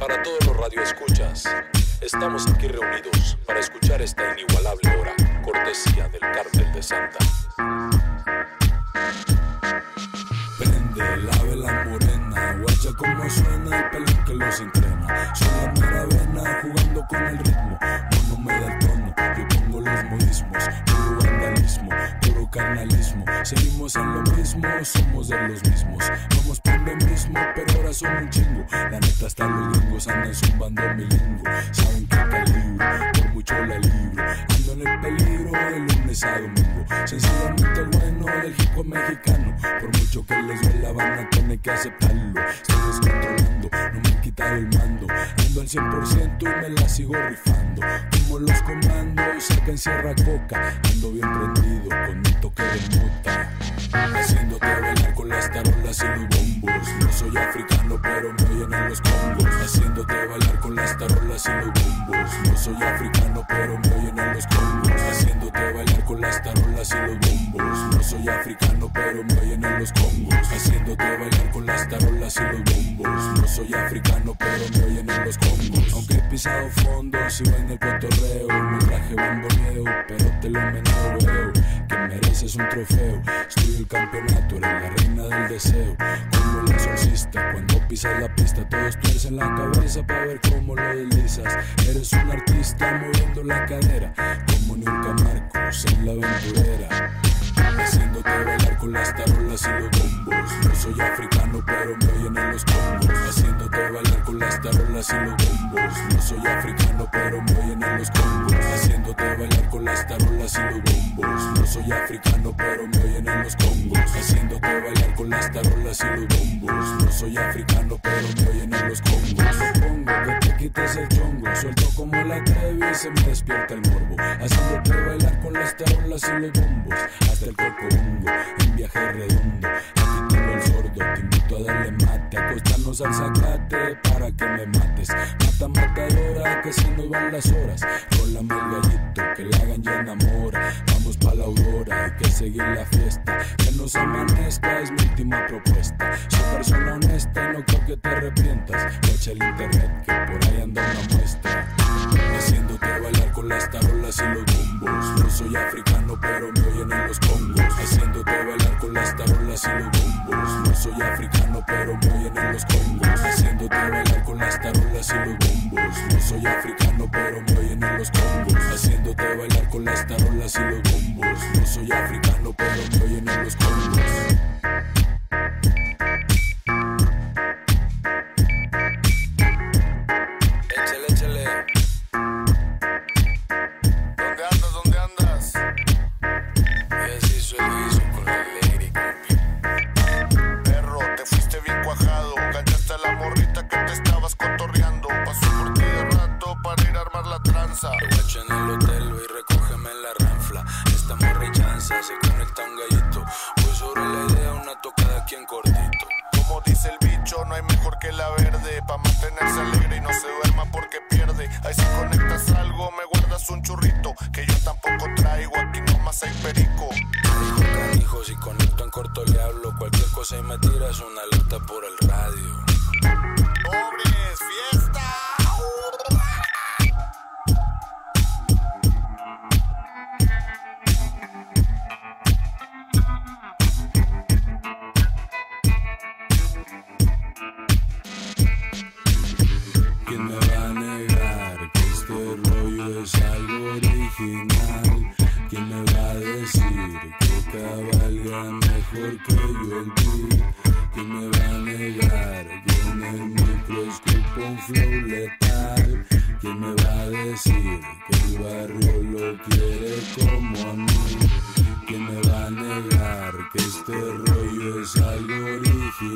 Para todos los radioescuchas, estamos aquí reunidos para escuchar esta inigualable hora, cortesía del Cártel de Santa. Prende la vela morena, guacha como suena el pelín que los entrena. Soy la mera Seguimos en lo mismo, somos de los mismos. Vamos por lo mismo, pero ahora son un chingo. La neta hasta los gringos andan zumbando mi lingo. Saben que calibro, por mucho la libro. Ando en el peligro de lunes a domingo. Sencillamente bueno del hip hop mexicano. Por mucho que les duela van a tener que aceptarlo. Estoy descontrolando, no me han quitado el mando. Ando al 100% y me la sigo rifando. Como los comandos, saca en Sierra Coca. Ando bien prendido con mi toque de mota. Los bombos. No soy africano, pero me oyen en los congos. Haciéndote bailar con las tarolas y los bombos. No soy africano, pero me oyen en los congos. Haciéndote bailar con las tarolas y los bombos. No soy africano, pero me oyen en los congos. Haciéndote bailar con las tarolas y los bombos. No soy africano, pero me oyen en los congos. Aunque he pisado fondo, sigo en el cotorreo. Mi traje bomboneo, pero te lo meneo, mereces un trofeo. Estoy el campeonato, eres la reina del deseo. Como el exorcista, cuando pisas la pista, todos tuercen la cabeza para ver cómo lo deslizas. Eres un artista moviendo la cadera, como nunca Marcos en la aventurera. Haciéndote bailar con las tarolas y los bombos. No soy africano, pero me oyen en los congos. Haciéndote bailar con las tarolas y los bombos. No soy africano, pero me oyen en los congos. Haciéndote bailar con las tarolas y los bombos. No soy africano, pero me oyen en los congos. Haciéndote bailar con las tarolas y los bombos. No soy africano, pero me oyen en los congos. Supongo que te quites el chongo. Suelto como la trevi y se me despierta el morbo. Haciéndote bailar con las tarolas y los bombos. Hasta el cocobongo, en viaje redondo. Te invito a darle mate. Acostarnos al zacate para que me mates. Mata matadora, que se nos van las horas. Rólame el gallito, que la hagan ya enamora. Vamos pa' la aurora, hay que seguir la fiesta. Que nos amanezca es mi última propuesta. Soy persona honesta y no creo que te arrepientas. Echa el internet, que por ahí anda una muestra. Haciéndote bailar con las tarolas y los bombos. No soy africano, pero me oyen en los congos. Haciéndote bailar con las tarolas y los bombos. No soy africano, pero me oyen en los congos. Haciéndote bailar con las tarolas y los bombos. No soy africano, pero me oyen en los congos. Haciéndote bailar con las tarolas y los bombos. No soy africano, pero me oyen en los congos. Te estabas cotorreando. Pasó por ti de rato para ir a armar la tranza. Te guacho en el hotel, y recógeme en la ranfla. Esta chanza, se conecta un gallito. Voy sobre la idea, una tocada aquí en cortito. Como dice el bicho, no hay mejor que la verde. Pa' mantenerse alegre y no se duerma porque pierde. Ahí si conectas algo, me guardas un churrito. Que yo tampoco traigo, aquí nomás hay perico. Dijo canijo, si conecto en corto le hablo. Cualquier cosa y me tiras una alerta por el radio. ¡Hombres, fiesta! ¿Quién me va a negar que este rollo es algo original? ¿Quién me va a decir que cabalga mejor que yo el beat? ¿Quién me va a negar en el micro escupo un flow letal? ¿Quién me va a decir que el barrio lo quiere como a mí? ¿Quién me va a negar que este rollo es algo original?